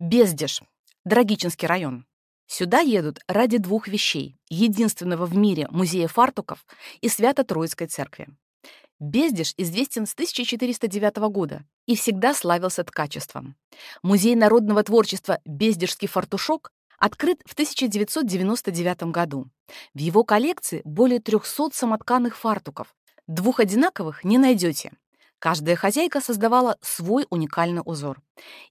Бездеж. Драгичинский район. Сюда едут ради двух вещей. Единственного в мире музея фартуков и Свято-Троицкой церкви. Бездеж известен с 1409 года и всегда славился ткачеством. Музей народного творчества «Бездежский фартушок» открыт в 1999 году. В его коллекции более 300 самотканых фартуков. Двух одинаковых не найдете. Каждая хозяйка создавала свой уникальный узор.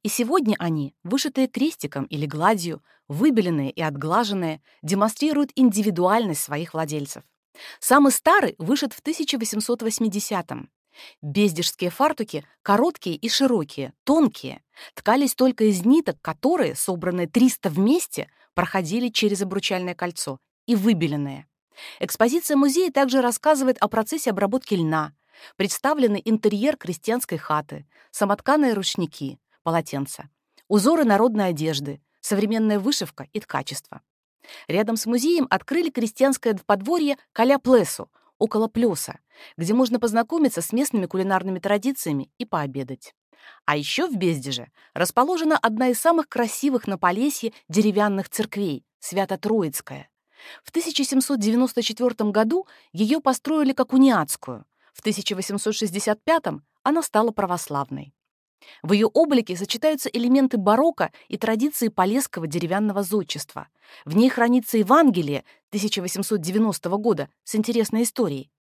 И сегодня они, вышитые крестиком или гладью, выбеленные и отглаженные, демонстрируют индивидуальность своих владельцев. Самый старый вышит в 1880-м. Бездежские фартуки короткие и широкие, тонкие, ткались только из ниток, которые, собранные 300 вместе, проходили через обручальное кольцо и выбеленные. Экспозиция музея также рассказывает о процессе обработки льна, представленный интерьер крестьянской хаты, самотканые ручники, полотенца, узоры народной одежды, современная вышивка и ткачество. Рядом с музеем открыли крестьянское подворье Каля-Плесу, около Плеса, где можно познакомиться с местными кулинарными традициями и пообедать. А еще в Бездеже расположена одна из самых красивых на Полесье деревянных церквей — Свято-Троицкая. В 1794 году ее построили как униатскую, в 1865 она стала православной. В ее облике сочетаются элементы барокко и традиции полесского деревянного зодчества. В ней хранится Евангелие 1890 года с интересной историей.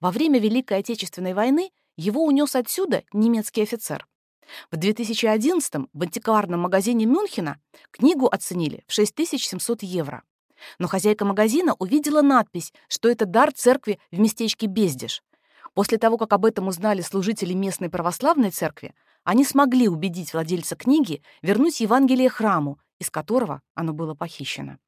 Во время Великой Отечественной войны его унес отсюда немецкий офицер. В 2011 в антикварном магазине Мюнхена книгу оценили в 6700 евро. Но хозяйка магазина увидела надпись, что это дар церкви в местечке Бездеж. После того, как об этом узнали служители местной православной церкви, они смогли убедить владельца книги вернуть Евангелие храму, из которого оно было похищено.